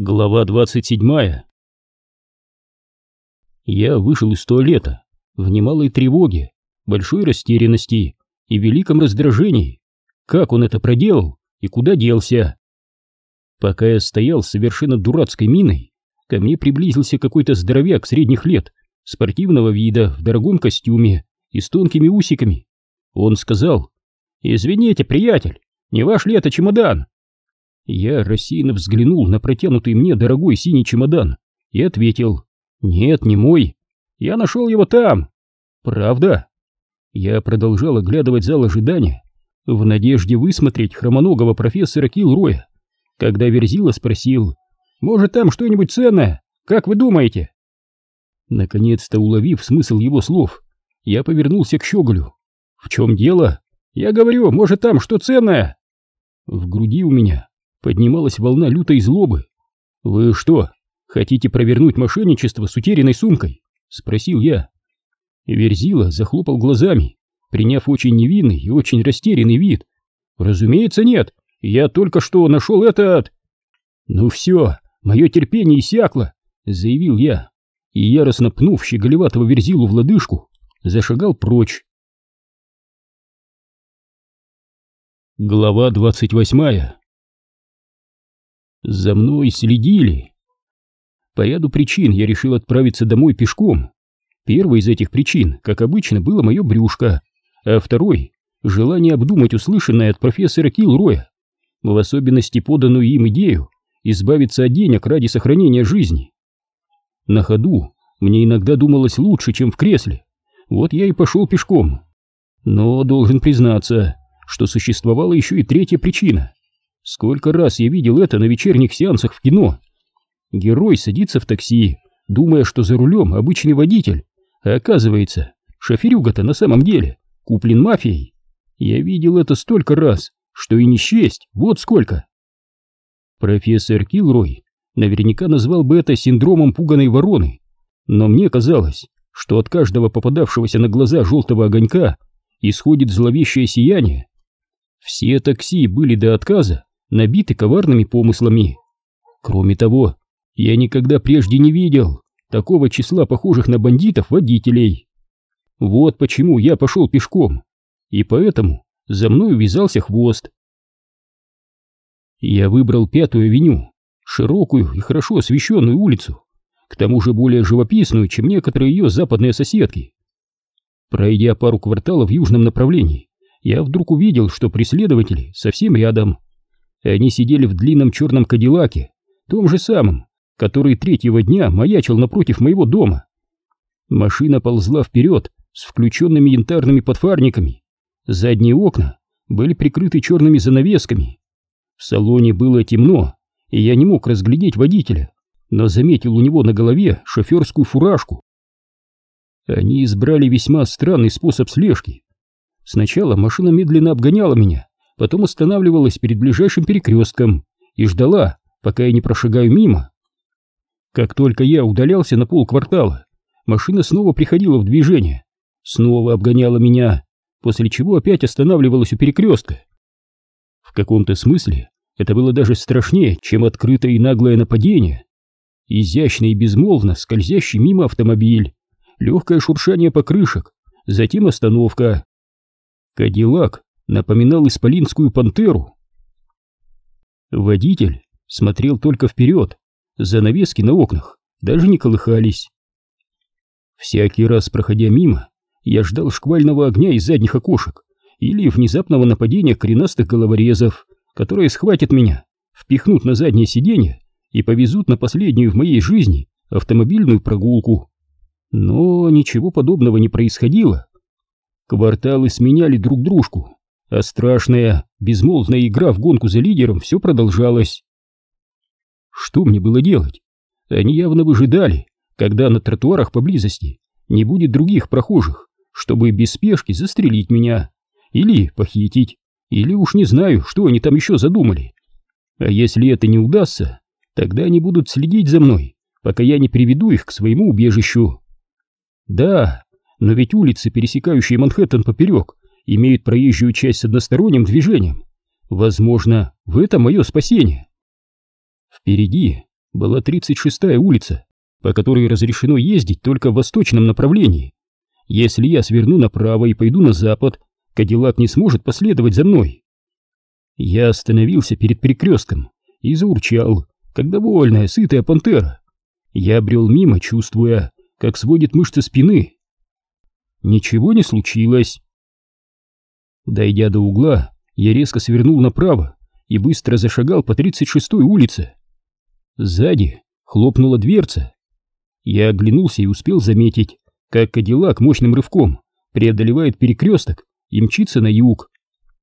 Глава 27 Я вышел из туалета в немалой тревоге, большой растерянности и великом раздражении. Как он это проделал и куда делся? Пока я стоял с совершенно дурацкой миной, ко мне приблизился какой-то здоровяк средних лет, спортивного вида, в дорогом костюме и с тонкими усиками. Он сказал, «Извините, приятель, не ваш ли это чемодан?» Я рассеянно взглянул на протянутый мне дорогой синий чемодан и ответил, «Нет, не мой. Я нашел его там». «Правда?» Я продолжал оглядывать зал ожидания в надежде высмотреть хромоногого профессора Килроя, когда Верзила спросил, «Может, там что-нибудь ценное? Как вы думаете?» Наконец-то уловив смысл его слов, я повернулся к Щеголю. «В чем дело? Я говорю, может, там что ценное?» В груди у меня поднималась волна лютой злобы. «Вы что, хотите провернуть мошенничество с утерянной сумкой?» — спросил я. Верзила захлопал глазами, приняв очень невинный и очень растерянный вид. «Разумеется, нет. Я только что нашел этот...» «Ну все, мое терпение иссякло», — заявил я, и, яростно пнув щеголеватого Верзилу в лодыжку, зашагал прочь. Глава двадцать восьмая за мной следили. По ряду причин я решил отправиться домой пешком. Первой из этих причин, как обычно, было мое брюшко, а второй — желание обдумать услышанное от профессора Килроя, в особенности поданную им идею избавиться от денег ради сохранения жизни. На ходу мне иногда думалось лучше, чем в кресле, вот я и пошел пешком. Но должен признаться, что существовала еще и третья причина — Сколько раз я видел это на вечерних сеансах в кино. Герой садится в такси, думая, что за рулем обычный водитель, а оказывается, шоферюга-то на самом деле куплен мафией. Я видел это столько раз, что и не счесть, вот сколько. Профессор Килрой наверняка назвал бы это синдромом пуганой вороны, но мне казалось, что от каждого попадавшегося на глаза желтого огонька исходит зловещее сияние. Все такси были до отказа набиты коварными помыслами. Кроме того, я никогда прежде не видел такого числа похожих на бандитов водителей. Вот почему я пошел пешком, и поэтому за мной увязался хвост. Я выбрал Пятую авеню, широкую и хорошо освещенную улицу, к тому же более живописную, чем некоторые ее западные соседки. Пройдя пару кварталов в южном направлении, я вдруг увидел, что преследователи совсем рядом. Они сидели в длинном черном кадиллаке, том же самом, который третьего дня маячил напротив моего дома. Машина ползла вперед с включенными янтарными подфарниками. Задние окна были прикрыты черными занавесками. В салоне было темно, и я не мог разглядеть водителя, но заметил у него на голове шоферскую фуражку. Они избрали весьма странный способ слежки. Сначала машина медленно обгоняла меня, потом останавливалась перед ближайшим перекрестком и ждала, пока я не прошагаю мимо. Как только я удалялся на полквартала, машина снова приходила в движение, снова обгоняла меня, после чего опять останавливалась у перекрестка. В каком-то смысле это было даже страшнее, чем открытое и наглое нападение. Изящно и безмолвно скользящий мимо автомобиль, легкое шуршание покрышек, затем остановка. Кадиллак напоминал исполинскую пантеру. Водитель смотрел только вперед, занавески на окнах даже не колыхались. Всякий раз, проходя мимо, я ждал шквального огня из задних окошек или внезапного нападения коренастых головорезов, которые схватят меня, впихнут на заднее сиденье и повезут на последнюю в моей жизни автомобильную прогулку. Но ничего подобного не происходило. Кварталы сменяли друг дружку, а страшная, безмолвная игра в гонку за лидером все продолжалась. Что мне было делать? Они явно выжидали, когда на тротуарах поблизости не будет других прохожих, чтобы без спешки застрелить меня, или похитить, или уж не знаю, что они там еще задумали. А если это не удастся, тогда они будут следить за мной, пока я не приведу их к своему убежищу. Да, но ведь улицы, пересекающие Манхэттен поперек, имеют проезжую часть с односторонним движением. Возможно, в этом мое спасение. Впереди была 36-я улица, по которой разрешено ездить только в восточном направлении. Если я сверну направо и пойду на запад, Кадиллак не сможет последовать за мной. Я остановился перед перекрестком и заурчал, как довольная, сытая пантера. Я брел мимо, чувствуя, как сводит мышцы спины. Ничего не случилось. Дойдя до угла, я резко свернул направо и быстро зашагал по 36-й улице. Сзади хлопнула дверца. Я оглянулся и успел заметить, как Кадиллак мощным рывком преодолевает перекресток и мчится на юг.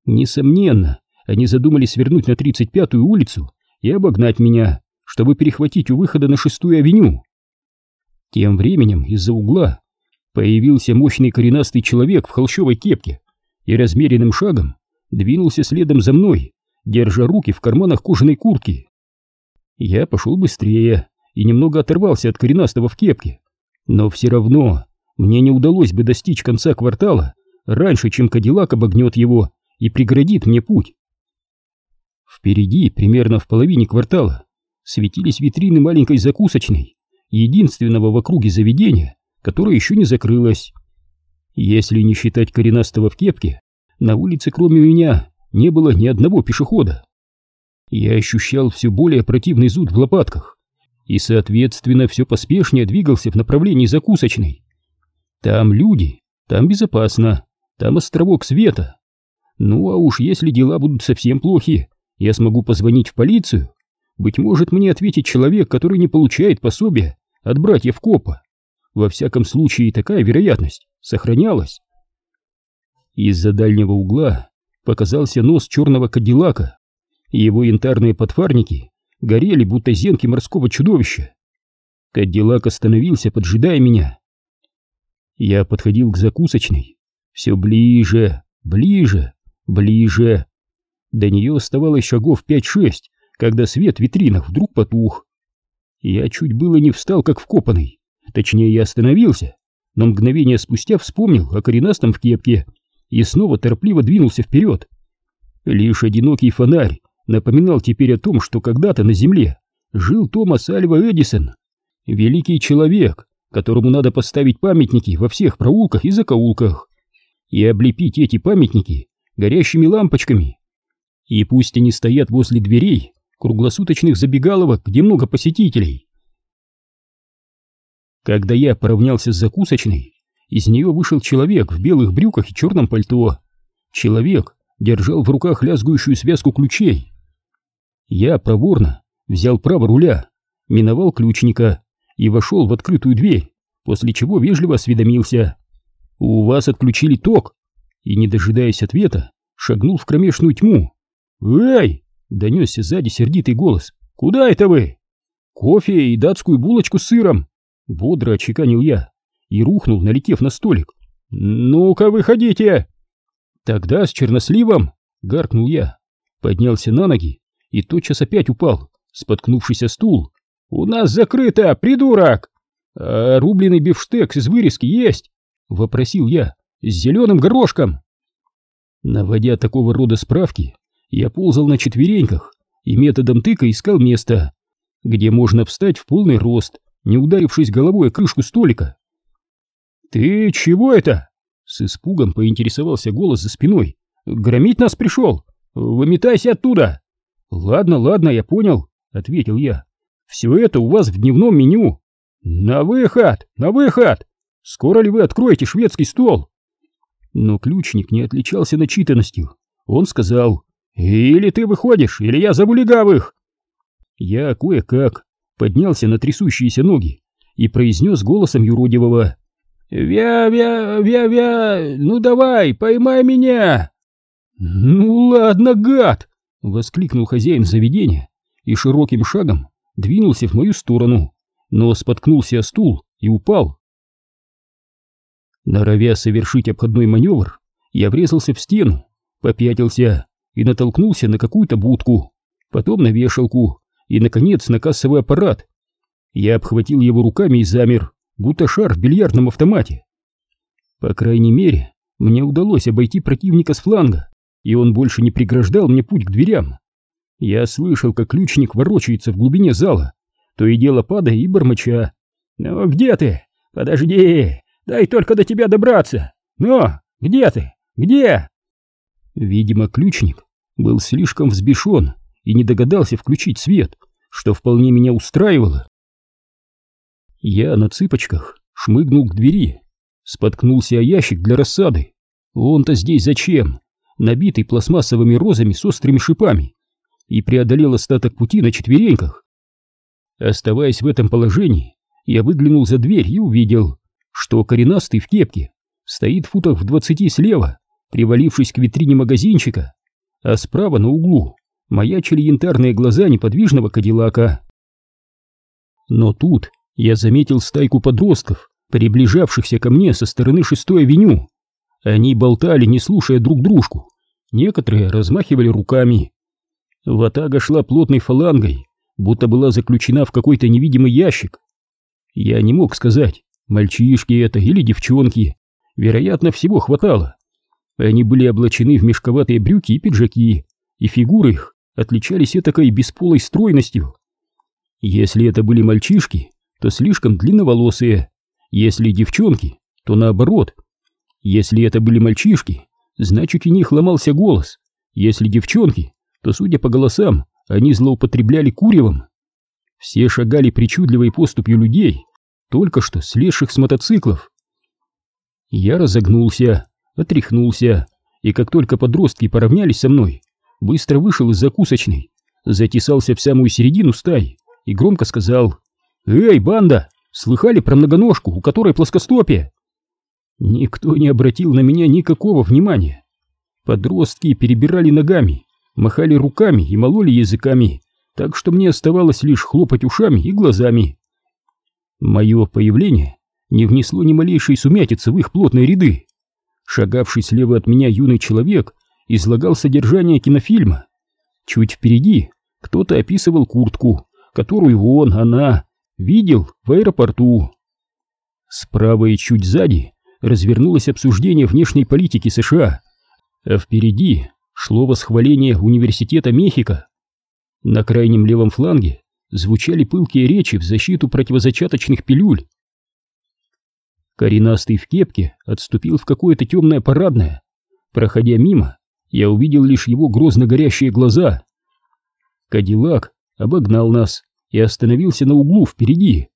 Несомненно, они задумали свернуть на 35-ю улицу и обогнать меня, чтобы перехватить у выхода на 6-ю авеню. Тем временем из-за угла появился мощный коренастый человек в холщовой кепке и размеренным шагом двинулся следом за мной, держа руки в карманах кожаной куртки. Я пошел быстрее и немного оторвался от коренастого в кепке, но все равно мне не удалось бы достичь конца квартала раньше, чем Кадиллак обогнет его и преградит мне путь. Впереди, примерно в половине квартала, светились витрины маленькой закусочной, единственного в округе заведения, которое еще не закрылось. Если не считать коренастого в кепке, на улице кроме меня не было ни одного пешехода. Я ощущал все более противный зуд в лопатках и, соответственно, все поспешнее двигался в направлении закусочной. Там люди, там безопасно, там островок света. Ну а уж если дела будут совсем плохи, я смогу позвонить в полицию. Быть может, мне ответит человек, который не получает пособия от братьев Копа. Во всяком случае, такая вероятность сохранялась. Из-за дальнего угла показался нос черного кадиллака, и его янтарные подфарники горели, будто зенки морского чудовища. Кадиллак остановился, поджидая меня. Я подходил к закусочной, все ближе, ближе, ближе. До нее оставалось шагов пять-шесть, когда свет в витринах вдруг потух. Я чуть было не встал, как вкопанный. Точнее, я остановился, но мгновение спустя вспомнил о коренастом в кепке и снова торопливо двинулся вперед. Лишь одинокий фонарь напоминал теперь о том, что когда-то на Земле жил Томас Альва Эдисон, великий человек, которому надо поставить памятники во всех проулках и закоулках, и облепить эти памятники горящими лампочками. И пусть они стоят возле дверей круглосуточных забегаловок, где много посетителей. Когда я поравнялся с закусочной, из нее вышел человек в белых брюках и черном пальто. Человек держал в руках лязгующую связку ключей. Я проворно взял право руля, миновал ключника и вошел в открытую дверь, после чего вежливо осведомился. «У вас отключили ток?» И, не дожидаясь ответа, шагнул в кромешную тьму. «Эй!» — донесся сзади сердитый голос. «Куда это вы?» «Кофе и датскую булочку с сыром!» Бодро очеканил я и рухнул, налетев на столик. «Ну-ка, выходите!» «Тогда с черносливом!» — гаркнул я. Поднялся на ноги и тотчас опять упал, споткнувшись о стул. «У нас закрыто, придурок!» «А рубленый бифштекс из вырезки есть?» — вопросил я. «С зеленым горошком!» Наводя такого рода справки, я ползал на четвереньках и методом тыка искал место, где можно встать в полный рост, не ударившись головой о крышку столика. «Ты чего это?» — с испугом поинтересовался голос за спиной. «Громить нас пришел! Выметайся оттуда!» «Ладно, ладно, я понял», — ответил я. «Все это у вас в дневном меню. На выход! На выход! Скоро ли вы откроете шведский стол?» Но ключник не отличался начитанностью. Он сказал, «Или ты выходишь, или я забу легавых!» Я кое-как поднялся на трясущиеся ноги и произнес голосом юродивого, «Вя-вя-вя-вя, ну давай, поймай меня!» «Ну ладно, гад!» — воскликнул хозяин заведения и широким шагом двинулся в мою сторону, но споткнулся о стул и упал. Норовя совершить обходной маневр, я врезался в стену, попятился и натолкнулся на какую-то будку, потом на вешалку и, наконец, на кассовый аппарат. Я обхватил его руками и замер, будто шар в бильярдном автомате. По крайней мере, мне удалось обойти противника с фланга, и он больше не преграждал мне путь к дверям. Я слышал, как ключник ворочается в глубине зала, то и дело падая и бормоча. «Ну, где ты? Подожди! Дай только до тебя добраться! Ну, где ты? Где?» Видимо, ключник был слишком взбешен и не догадался включить свет, что вполне меня устраивало. Я на цыпочках шмыгнул к двери, споткнулся о ящик для рассады. Он-то здесь зачем? Набитый пластмассовыми розами с острыми шипами. И преодолел остаток пути на четвереньках. Оставаясь в этом положении, я выглянул за дверь и увидел, что коренастый в кепке стоит в футах в двадцати слева, привалившись к витрине магазинчика, а справа на углу маячили янтарные глаза неподвижного кадиллака. Но тут я заметил стайку подростков, приближавшихся ко мне со стороны шестой авеню. Они болтали, не слушая друг дружку. Некоторые размахивали руками. Ватага шла плотной фалангой, будто была заключена в какой-то невидимый ящик. Я не мог сказать, мальчишки это или девчонки. Вероятно, всего хватало. Они были облачены в мешковатые брюки и пиджаки, и фигуры их отличались этакой бесполой стройностью. Если это были мальчишки, то слишком длинноволосые, если девчонки, то наоборот. Если это были мальчишки, значит у них ломался голос, если девчонки, то, судя по голосам, они злоупотребляли куревом. Все шагали причудливой поступью людей, только что слезших с мотоциклов. Я разогнулся, отряхнулся, и как только подростки поравнялись со мной, быстро вышел из закусочной, затесался в самую середину стаи и громко сказал «Эй, банда, слыхали про многоножку, у которой плоскостопие?» Никто не обратил на меня никакого внимания. Подростки перебирали ногами, махали руками и мололи языками, так что мне оставалось лишь хлопать ушами и глазами. Мое появление не внесло ни малейшей сумятицы в их плотные ряды. Шагавший слева от меня юный человек излагал содержание кинофильма. Чуть впереди кто-то описывал куртку, которую он, она, видел в аэропорту. Справа и чуть сзади развернулось обсуждение внешней политики США, а впереди шло восхваление Университета Мехико. На крайнем левом фланге звучали пылкие речи в защиту противозачаточных пилюль. Коренастый в кепке отступил в какое-то темное парадное. Проходя мимо, я увидел лишь его грозно горящие глаза. Кадиллак обогнал нас и остановился на углу впереди.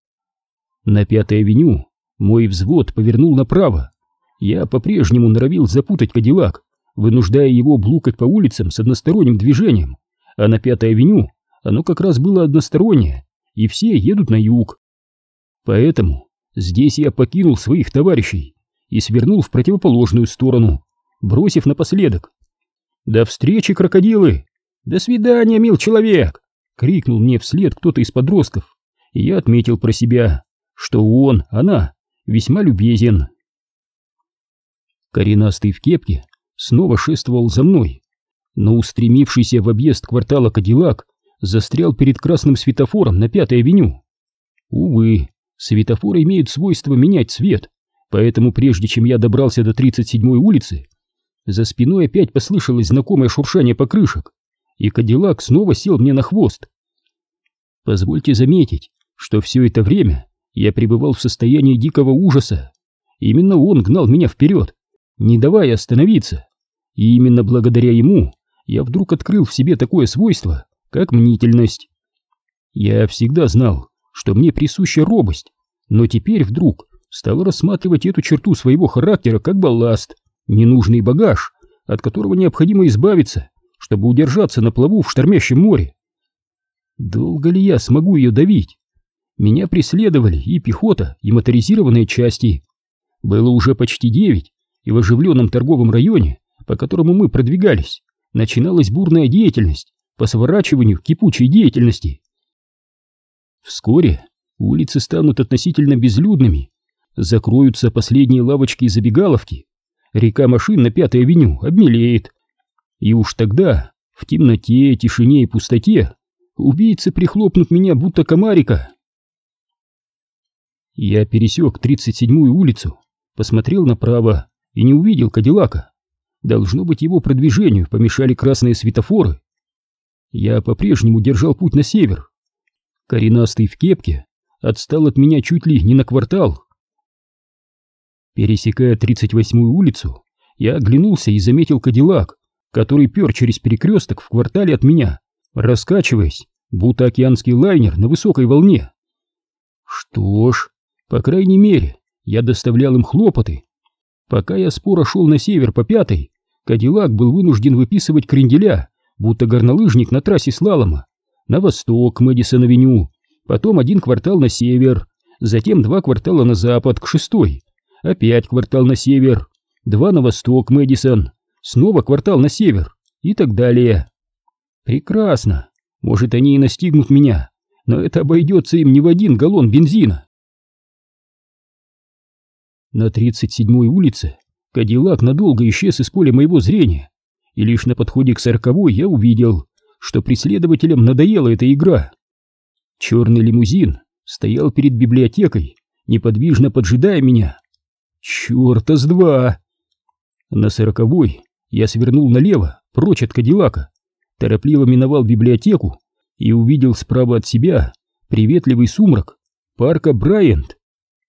На Пятой авеню мой взвод повернул направо. Я по-прежнему норовил запутать Кадиллак, вынуждая его блукать по улицам с односторонним движением, а на Пятой авеню оно как раз было одностороннее, и все едут на юг. Поэтому здесь я покинул своих товарищей и свернул в противоположную сторону, бросив напоследок. «До встречи, крокодилы! До свидания, мил человек!» — крикнул мне вслед кто-то из подростков, и я отметил про себя, что он, она, весьма любезен. Коренастый в кепке снова шествовал за мной, но устремившийся в объезд квартала Кадиллак застрял перед красным светофором на Пятой авеню. Увы, светофоры имеют свойство менять цвет, поэтому прежде чем я добрался до 37-й улицы, за спиной опять послышалось знакомое шуршание покрышек, и Кадиллак снова сел мне на хвост. Позвольте заметить, что все это время я пребывал в состоянии дикого ужаса. Именно он гнал меня вперед, не давая остановиться. И именно благодаря ему я вдруг открыл в себе такое свойство, как мнительность. Я всегда знал, что мне присуща робость, но теперь вдруг стал рассматривать эту черту своего характера как балласт, ненужный багаж, от которого необходимо избавиться, чтобы удержаться на плаву в штормящем море. Долго ли я смогу ее давить? Меня преследовали и пехота, и моторизированные части. Было уже почти девять, и в оживленном торговом районе, по которому мы продвигались, начиналась бурная деятельность по сворачиванию кипучей деятельности. Вскоре улицы станут относительно безлюдными, закроются последние лавочки и забегаловки, река машин на Пятой авеню обмелеет, и уж тогда, в темноте, тишине и пустоте, убийцы прихлопнут меня будто комарика. Я пересек 37-ю улицу, посмотрел направо и не увидел Кадиллака. Должно быть, его продвижению помешали красные светофоры. Я по-прежнему держал путь на север. Коренастый в кепке отстал от меня чуть ли не на квартал. Пересекая 38-ю улицу, я оглянулся и заметил Кадиллак, который пер через перекресток в квартале от меня, раскачиваясь, будто океанский лайнер на высокой волне. Что ж, по крайней мере, я доставлял им хлопоты. Пока я споро шел на север по пятой, Кадиллак был вынужден выписывать кренделя, будто горнолыжник на трассе слалома, на восток к Мэдисон-авеню, потом один квартал на север, затем два квартала на запад к шестой, опять квартал на север, два на восток Мэдисон, снова квартал на север и так далее. Прекрасно. Может, они и настигнут меня, но это обойдется им не в один галлон бензина. На 37-й улице Кадиллак надолго исчез из поля моего зрения, и лишь на подходе к сороковой я увидел, что преследователям надоела эта игра. Черный лимузин стоял перед библиотекой, неподвижно поджидая меня. Черта с два! На сороковой я свернул налево, прочь от Кадиллака, торопливо миновал библиотеку и увидел справа от себя приветливый сумрак парка Брайант.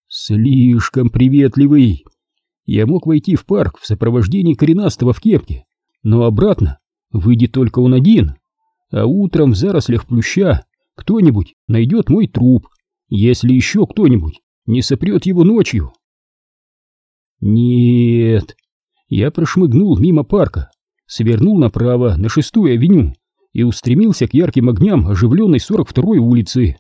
Слишком приветливый. Я мог войти в парк в сопровождении коренастого в кепке, но обратно выйдет только он один, а утром в зарослях плюща кто-нибудь найдет мой труп, если еще кто-нибудь не сопрет его ночью. Нет, я прошмыгнул мимо парка, свернул направо на шестую авеню и устремился к ярким огням оживленной 42-й улицы.